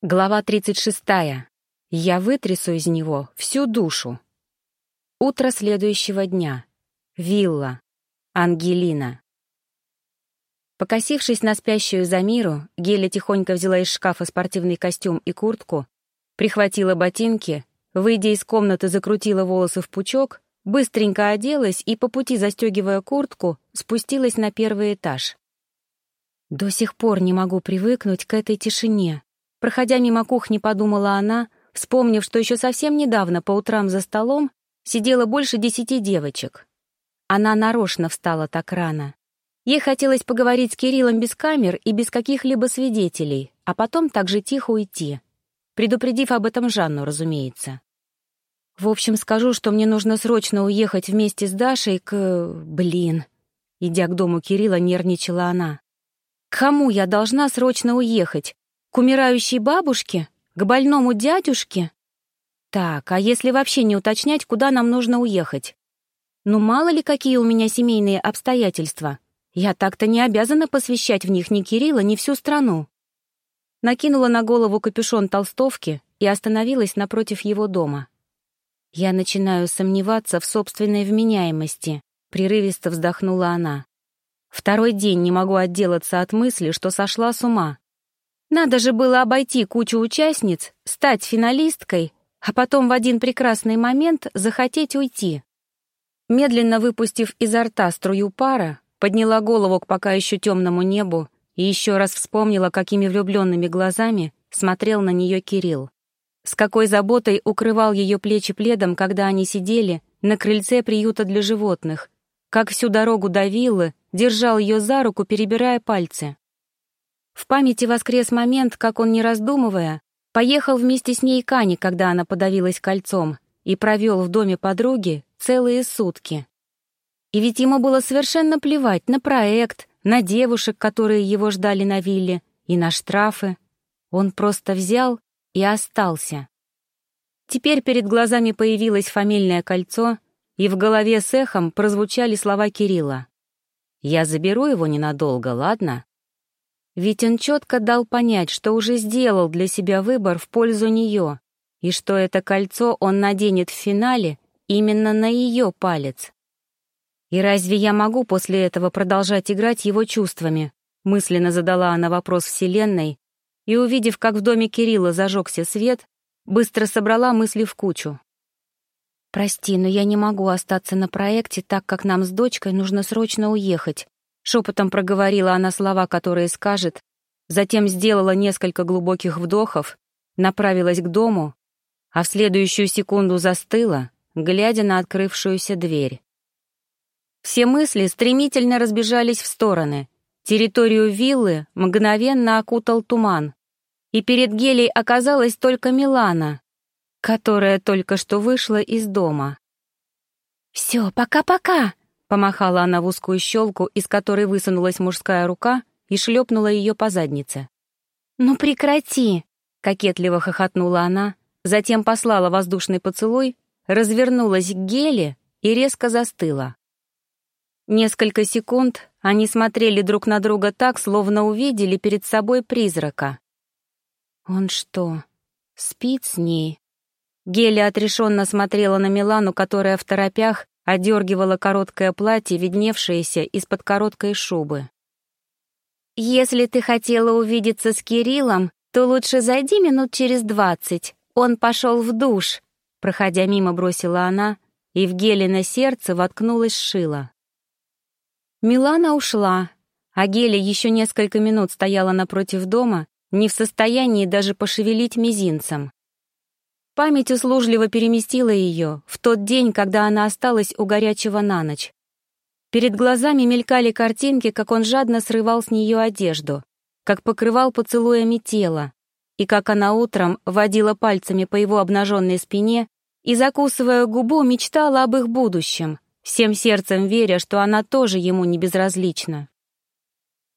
Глава 36. Я вытрясу из него всю душу. Утро следующего дня. Вилла. Ангелина. Покосившись на спящую Замиру, Геля тихонько взяла из шкафа спортивный костюм и куртку, прихватила ботинки, выйдя из комнаты, закрутила волосы в пучок, быстренько оделась и, по пути застегивая куртку, спустилась на первый этаж. До сих пор не могу привыкнуть к этой тишине, Проходя мимо кухни, подумала она, вспомнив, что еще совсем недавно по утрам за столом сидело больше десяти девочек. Она нарочно встала так рано. Ей хотелось поговорить с Кириллом без камер и без каких-либо свидетелей, а потом так же тихо уйти, предупредив об этом Жанну, разумеется. В общем, скажу, что мне нужно срочно уехать вместе с Дашей к... Блин. Идя к дому Кирилла, нервничала она. К кому я должна срочно уехать? К умирающей бабушке? К больному дядюшке? Так, а если вообще не уточнять, куда нам нужно уехать? Ну, мало ли, какие у меня семейные обстоятельства. Я так-то не обязана посвящать в них ни Кирилла, ни всю страну. Накинула на голову капюшон толстовки и остановилась напротив его дома. Я начинаю сомневаться в собственной вменяемости, прерывисто вздохнула она. Второй день не могу отделаться от мысли, что сошла с ума. Надо же было обойти кучу участниц, стать финалисткой, а потом в один прекрасный момент захотеть уйти. Медленно выпустив изо рта струю пара, подняла голову к пока еще темному небу и еще раз вспомнила, какими влюбленными глазами смотрел на нее Кирилл. С какой заботой укрывал ее плечи пледом, когда они сидели на крыльце приюта для животных, как всю дорогу до виллы держал ее за руку, перебирая пальцы. В памяти воскрес момент, как он, не раздумывая, поехал вместе с ней к Ане, когда она подавилась кольцом, и провел в доме подруги целые сутки. И ведь ему было совершенно плевать на проект, на девушек, которые его ждали на вилле, и на штрафы. Он просто взял и остался. Теперь перед глазами появилось фамильное кольцо, и в голове с эхом прозвучали слова Кирилла. «Я заберу его ненадолго, ладно?» Ведь он четко дал понять, что уже сделал для себя выбор в пользу нее, и что это кольцо он наденет в финале именно на ее палец. «И разве я могу после этого продолжать играть его чувствами?» мысленно задала она вопрос Вселенной, и, увидев, как в доме Кирилла зажегся свет, быстро собрала мысли в кучу. «Прости, но я не могу остаться на проекте, так как нам с дочкой нужно срочно уехать», Шепотом проговорила она слова, которые скажет, затем сделала несколько глубоких вдохов, направилась к дому, а в следующую секунду застыла, глядя на открывшуюся дверь. Все мысли стремительно разбежались в стороны. Территорию виллы мгновенно окутал туман, и перед Гелей оказалась только Милана, которая только что вышла из дома. «Все, пока-пока!» Помахала она в узкую щелку, из которой высунулась мужская рука и шлепнула ее по заднице. «Ну прекрати!» — кокетливо хохотнула она, затем послала воздушный поцелуй, развернулась к Геле и резко застыла. Несколько секунд они смотрели друг на друга так, словно увидели перед собой призрака. «Он что, спит с ней?» Геля отрешенно смотрела на Милану, которая в торопях одергивала короткое платье, видневшееся из-под короткой шубы. «Если ты хотела увидеться с Кириллом, то лучше зайди минут через двадцать. Он пошел в душ», — проходя мимо бросила она, и в Геле сердце воткнулась шила. Милана ушла, а Геля еще несколько минут стояла напротив дома, не в состоянии даже пошевелить мизинцем. Память услужливо переместила ее в тот день, когда она осталась у горячего на ночь. Перед глазами мелькали картинки, как он жадно срывал с нее одежду, как покрывал поцелуями тело, и как она утром водила пальцами по его обнаженной спине и, закусывая губу, мечтала об их будущем, всем сердцем веря, что она тоже ему не безразлична.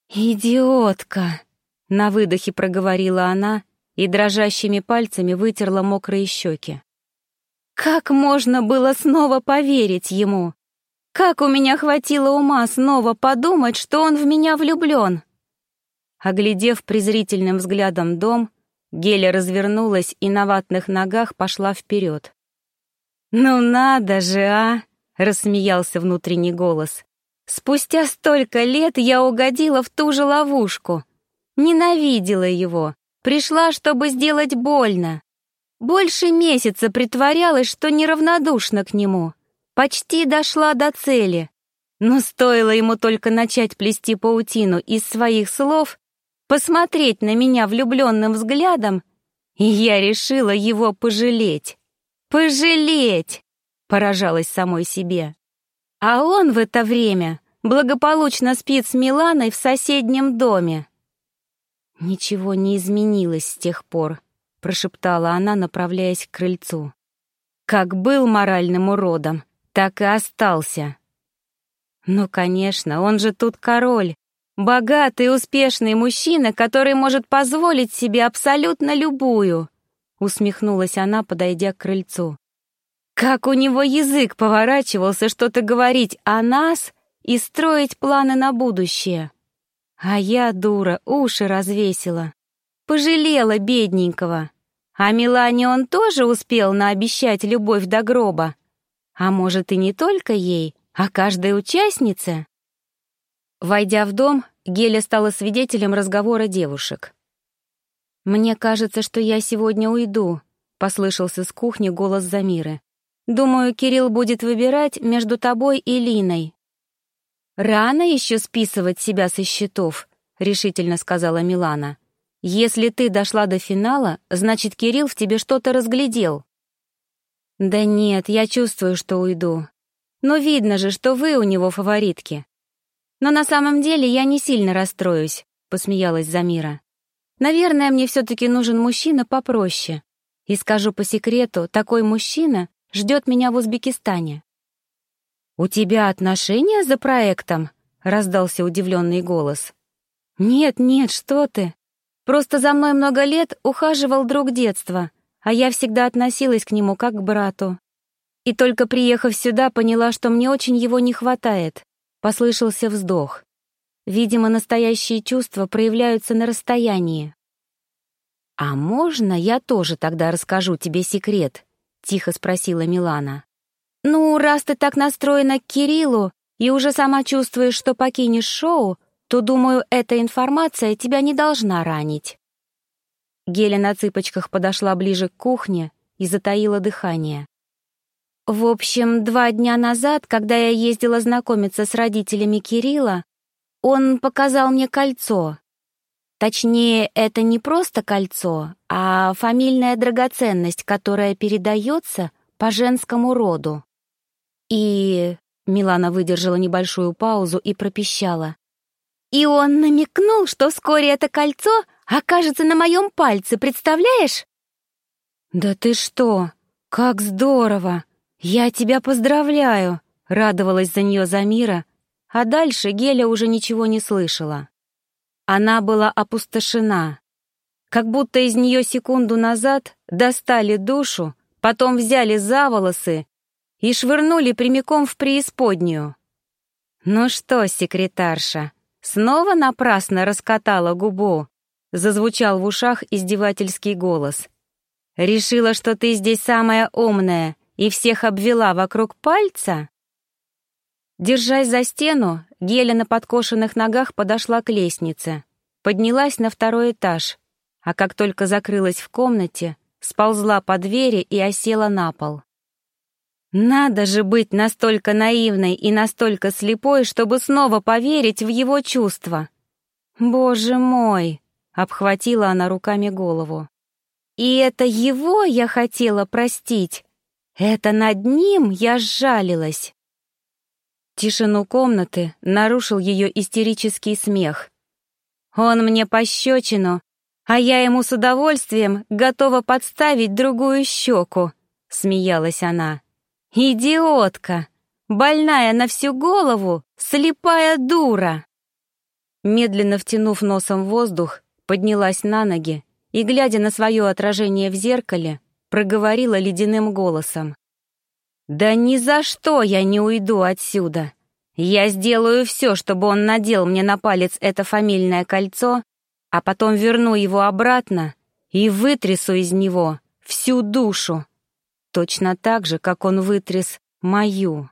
«Идиотка!» — на выдохе проговорила она и дрожащими пальцами вытерла мокрые щеки. Как можно было снова поверить ему? Как у меня хватило ума снова подумать, что он в меня влюблен? Оглядев презрительным взглядом дом, Геля развернулась и на ватных ногах пошла вперед. «Ну надо же, а!» — рассмеялся внутренний голос. «Спустя столько лет я угодила в ту же ловушку. Ненавидела его, пришла, чтобы сделать больно. Больше месяца притворялась, что неравнодушна к нему. Почти дошла до цели. Но стоило ему только начать плести паутину из своих слов, посмотреть на меня влюбленным взглядом, и я решила его пожалеть. Пожалеть! Поражалась самой себе. А он в это время благополучно спит с Миланой в соседнем доме. Ничего не изменилось с тех пор, прошептала она, направляясь к крыльцу. Как был моральным уродом, так и остался. Ну, конечно, он же тут король. Богатый, успешный мужчина, который может позволить себе абсолютно любую. Усмехнулась она, подойдя к крыльцу. Как у него язык поворачивался что-то говорить о нас и строить планы на будущее. А я, дура, уши развесила. Пожалела бедненького. А Милане он тоже успел наобещать любовь до гроба. А может, и не только ей, а каждой участнице? Войдя в дом, Геля стала свидетелем разговора девушек. «Мне кажется, что я сегодня уйду», — послышался с кухни голос Замиры. «Думаю, Кирилл будет выбирать между тобой и Линой». «Рано еще списывать себя со счетов», — решительно сказала Милана. «Если ты дошла до финала, значит, Кирилл в тебе что-то разглядел». «Да нет, я чувствую, что уйду. Но видно же, что вы у него фаворитки. Но на самом деле я не сильно расстроюсь, посмеялась Замира. Наверное, мне все-таки нужен мужчина попроще. И скажу по секрету, такой мужчина ждет меня в Узбекистане. «У тебя отношения за проектом?» — раздался удивленный голос. «Нет, нет, что ты. Просто за мной много лет ухаживал друг детства, а я всегда относилась к нему как к брату. И только приехав сюда, поняла, что мне очень его не хватает. Послышался вздох. Видимо, настоящие чувства проявляются на расстоянии. «А можно я тоже тогда расскажу тебе секрет?» — тихо спросила Милана. «Ну, раз ты так настроена к Кириллу и уже сама чувствуешь, что покинешь шоу, то, думаю, эта информация тебя не должна ранить». Геля на цыпочках подошла ближе к кухне и затаила дыхание. В общем, два дня назад, когда я ездила знакомиться с родителями Кирилла, он показал мне кольцо. Точнее, это не просто кольцо, а фамильная драгоценность, которая передается по женскому роду. И... Милана выдержала небольшую паузу и пропищала. И он намекнул, что вскоре это кольцо окажется на моем пальце, представляешь? «Да ты что? Как здорово!» «Я тебя поздравляю!» — радовалась за нее Замира, а дальше Геля уже ничего не слышала. Она была опустошена. Как будто из нее секунду назад достали душу, потом взяли за волосы и швырнули прямиком в преисподнюю. «Ну что, секретарша, снова напрасно раскатала губу?» — зазвучал в ушах издевательский голос. «Решила, что ты здесь самая умная и всех обвела вокруг пальца? Держась за стену, Геля на подкошенных ногах подошла к лестнице, поднялась на второй этаж, а как только закрылась в комнате, сползла по двери и осела на пол. Надо же быть настолько наивной и настолько слепой, чтобы снова поверить в его чувства. Боже мой, обхватила она руками голову. И это его я хотела простить, это над ним я сжалилась. Тишину комнаты нарушил ее истерический смех. Он мне пощечину, а я ему с удовольствием готова подставить другую щеку, смеялась она. Идиотка! Больная на всю голову, слепая дура! Медленно втянув носом воздух, поднялась на ноги и, глядя на свое отражение в зеркале, проговорила ледяным голосом. «Да ни за что я не уйду отсюда. Я сделаю все, чтобы он надел мне на палец это фамильное кольцо, а потом верну его обратно и вытрясу из него всю душу, точно так же, как он вытряс мою.